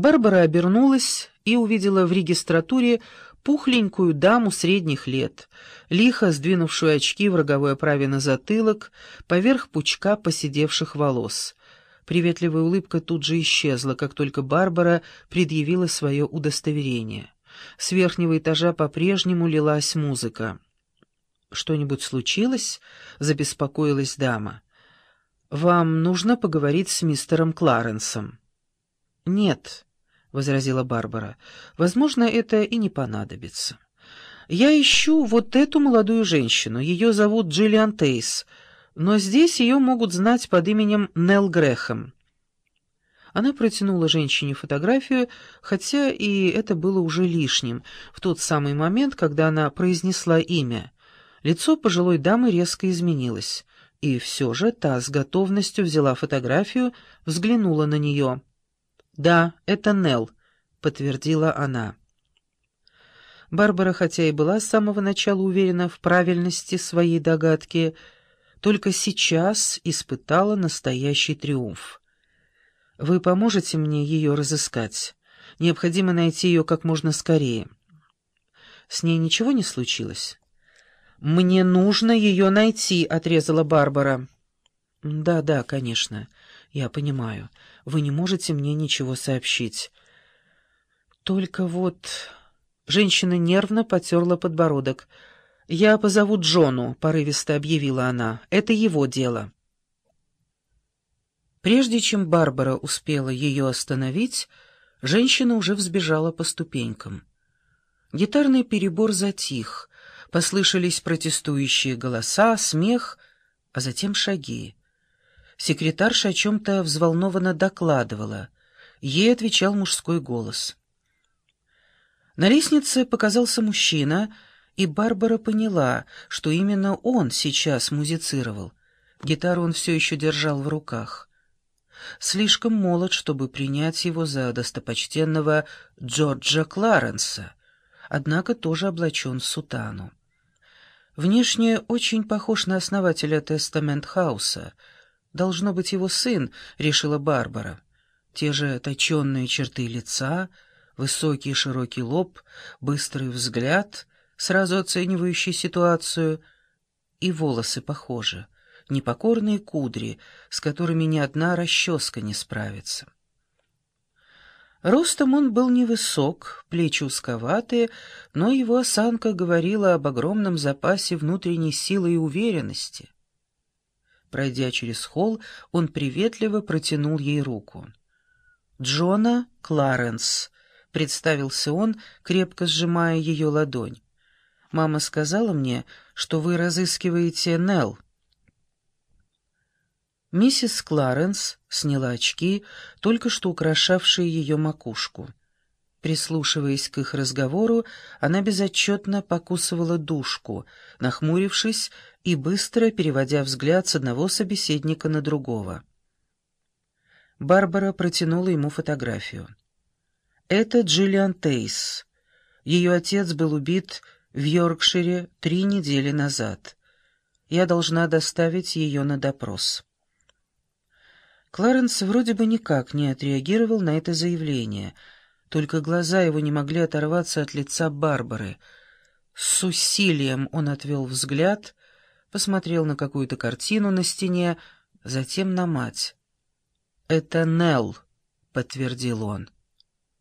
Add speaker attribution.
Speaker 1: Барбара обернулась и увидела в регистратуре пухленькую даму средних лет, лихо сдвинувшую очки в роговой оправе на затылок, поверх пучка поседевших волос. Приветливая улыбка тут же исчезла, как только Барбара предъявила свое удостоверение. С верхнего этажа по-прежнему лилась музыка. «Что-нибудь случилось?» — забеспокоилась дама. «Вам нужно поговорить с мистером Кларенсом». «Нет», — возразила Барбара, — «возможно, это и не понадобится. Я ищу вот эту молодую женщину, ее зовут Джиллиан Тейс, но здесь ее могут знать под именем Нелл Грэхэм». Она протянула женщине фотографию, хотя и это было уже лишним, в тот самый момент, когда она произнесла имя. Лицо пожилой дамы резко изменилось, и все же та с готовностью взяла фотографию, взглянула на нее. «Да, это Нелл», — подтвердила она. Барбара, хотя и была с самого начала уверена в правильности своей догадки, только сейчас испытала настоящий триумф. «Вы поможете мне ее разыскать? Необходимо найти ее как можно скорее». «С ней ничего не случилось?» «Мне нужно ее найти», — отрезала Барбара. «Да, да, конечно. Я понимаю. Вы не можете мне ничего сообщить. Только вот...» Женщина нервно потерла подбородок. «Я позову Джону», — порывисто объявила она. «Это его дело». Прежде чем Барбара успела ее остановить, женщина уже взбежала по ступенькам. Гитарный перебор затих — Послышались протестующие голоса, смех, а затем шаги. Секретарша о чем-то взволнованно докладывала. Ей отвечал мужской голос. На лестнице показался мужчина, и Барбара поняла, что именно он сейчас музицировал. Гитару он все еще держал в руках. Слишком молод, чтобы принять его за достопочтенного Джорджа Кларенса, однако тоже облачен в сутану. Внешне очень похож на основателя Тестамент-хауса. Должно быть его сын, решила Барбара. Те же точеные черты лица, высокий широкий лоб, быстрый взгляд, сразу оценивающий ситуацию, и волосы похожи, непокорные кудри, с которыми ни одна расческа не справится. Ростом он был невысок, плечи узковатые, но его осанка говорила об огромном запасе внутренней силы и уверенности. Пройдя через холл, он приветливо протянул ей руку. «Джона Кларенс», — представился он, крепко сжимая ее ладонь. «Мама сказала мне, что вы разыскиваете Нелл». Миссис Кларенс сняла очки, только что украшавшие ее макушку. Прислушиваясь к их разговору, она безотчетно покусывала душку, нахмурившись и быстро переводя взгляд с одного собеседника на другого. Барбара протянула ему фотографию. «Это Джиллиан Тейс. Ее отец был убит в Йоркшире три недели назад. Я должна доставить ее на допрос». Кларенс вроде бы никак не отреагировал на это заявление, только глаза его не могли оторваться от лица Барбары. С усилием он отвел взгляд, посмотрел на какую-то картину на стене, затем на мать. «Это Нелл», — подтвердил он.